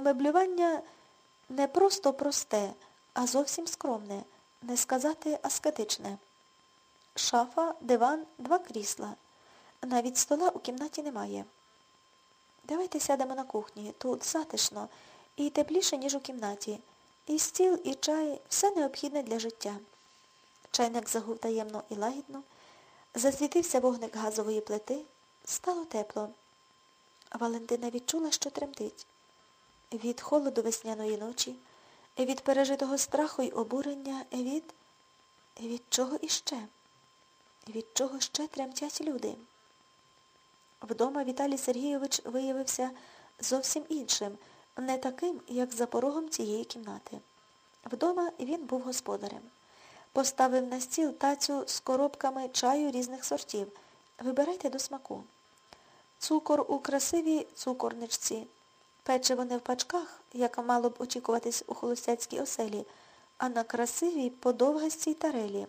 Умеблювання не просто просте, а зовсім скромне, не сказати аскетичне. Шафа, диван, два крісла. Навіть стола у кімнаті немає. Давайте сядемо на кухні. Тут затишно і тепліше, ніж у кімнаті. І стіл, і чай все необхідне для життя. Чайник загув таємно і лагідно. Засвітився вогник газової плити. Стало тепло. Валентина відчула, що тремтить. Від холоду весняної ночі, від пережитого страху й обурення, від... Від чого іще? Від чого ще тремтять люди? Вдома Віталій Сергійович виявився зовсім іншим, не таким, як за порогом цієї кімнати. Вдома він був господарем. Поставив на стіл тацю з коробками чаю різних сортів. Вибирайте до смаку. Цукор у красивій цукорничці. Печиво не в пачках, як мало б очікуватись у холостяцькій оселі, а на красивій подовгастій тарелі.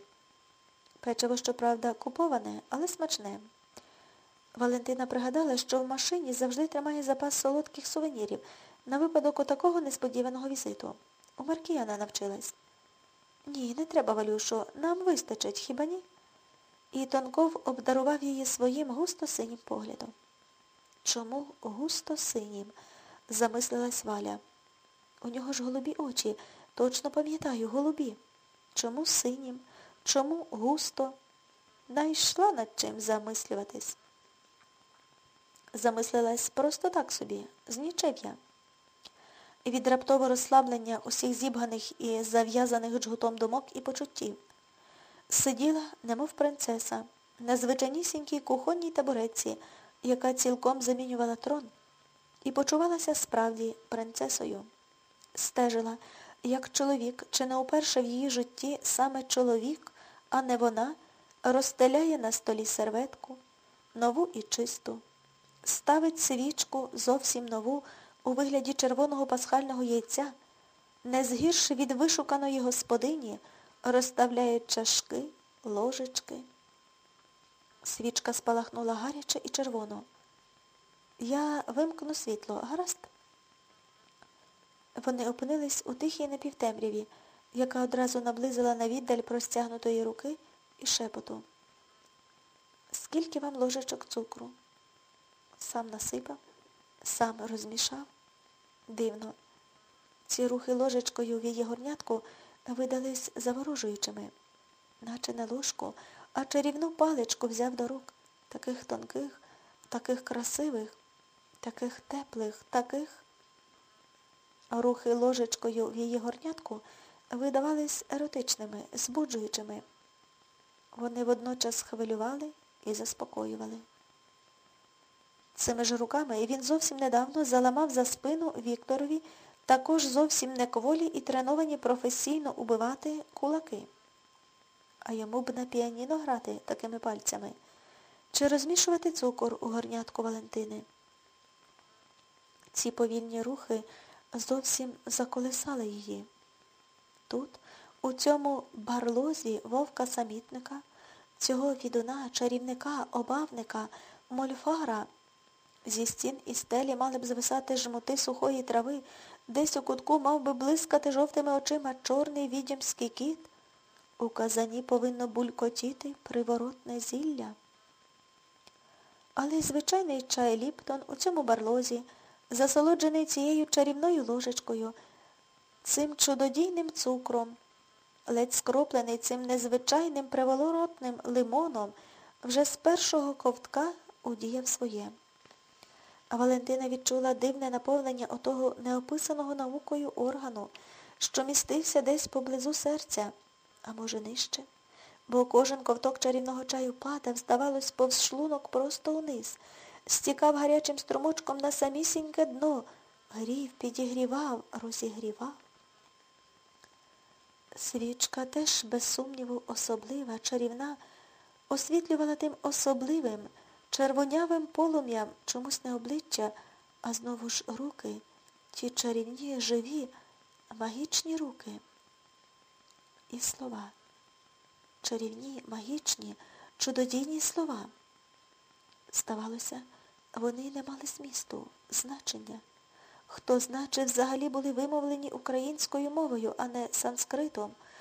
Печиво, щоправда, куповане, але смачне. Валентина пригадала, що в машині завжди тримає запас солодких сувенірів на випадок отакого несподіваного візиту. У Маркіяна навчилась. Ні, не треба, Валюшо, нам вистачить, хіба ні? І Тонков обдарував її своїм густо-синім поглядом. Чому густо-синім? Замислилась Валя. У нього ж голубі очі, точно пам'ятаю, голубі. Чому синім? Чому густо? Найшла над чим замислюватись. Замислилась просто так собі, з нічев'я. Від раптового розслаблення усіх зібганих і зав'язаних джгутом думок і почуттів. Сиділа, немов принцеса, на звичайнісінькій кухонній табуретці, яка цілком замінювала трон, і почувалася справді принцесою. Стежила, як чоловік, чи не уперше в її житті саме чоловік, а не вона, розстеляє на столі серветку, нову і чисту, ставить свічку зовсім нову у вигляді червоного пасхального яйця, не згірше від вишуканої господині, розставляє чашки, ложечки. Свічка спалахнула гаряче і червоно. Я вимкну світло, гаразд? Вони опинились у тихій напівтемряві, яка одразу наблизила на віддаль простягнутої руки і шепоту. Скільки вам ложечок цукру? Сам насипав, сам розмішав. Дивно. Ці рухи ложечкою в її горнятку видались заворожуючими, наче не ложку, а чарівну паличку взяв до рук, таких тонких, таких красивих, таких теплих, таких. Рухи ложечкою в її горнятку видавались еротичними, збуджуючими. Вони водночас хвилювали і заспокоювали. Цими ж руками він зовсім недавно заламав за спину Вікторові також зовсім не кволі і треновані професійно убивати кулаки. А йому б на піаніно грати такими пальцями чи розмішувати цукор у горнятку Валентини. Ці повільні рухи зовсім заколисали її. Тут, у цьому барлозі вовка-самітника, цього відуна, чарівника, обавника, мольфара, зі стін і стелі мали б звисати жмути сухої трави, десь у кутку мав би блискати жовтими очима чорний відьомський кіт. У казані повинно булькотіти приворотне зілля. Але й звичайний чай Ліптон у цьому барлозі, засолоджений цією чарівною ложечкою, цим чудодійним цукром, ледь скроплений цим незвичайним приволоротним лимоном, вже з першого ковтка удіяв своє. А Валентина відчула дивне наповнення отого неописаного наукою органу, що містився десь поблизу серця, а може нижче, бо кожен ковток чарівного чаю падав, здавалось, повз шлунок просто униз, стікав гарячим струмочком на самісіньке дно, грів, підігрівав, розігрівав. Свічка теж, без сумніву, особлива, чарівна, освітлювала тим особливим, червонявим полум'ям чомусь не обличчя, а знову ж руки, ті чарівні, живі, магічні руки. І слова. Чарівні, магічні, чудодійні слова. Здавалося, вони не мали змісту, значення. хто, значить, взагалі були вимовлені українською мовою, а не санскритом,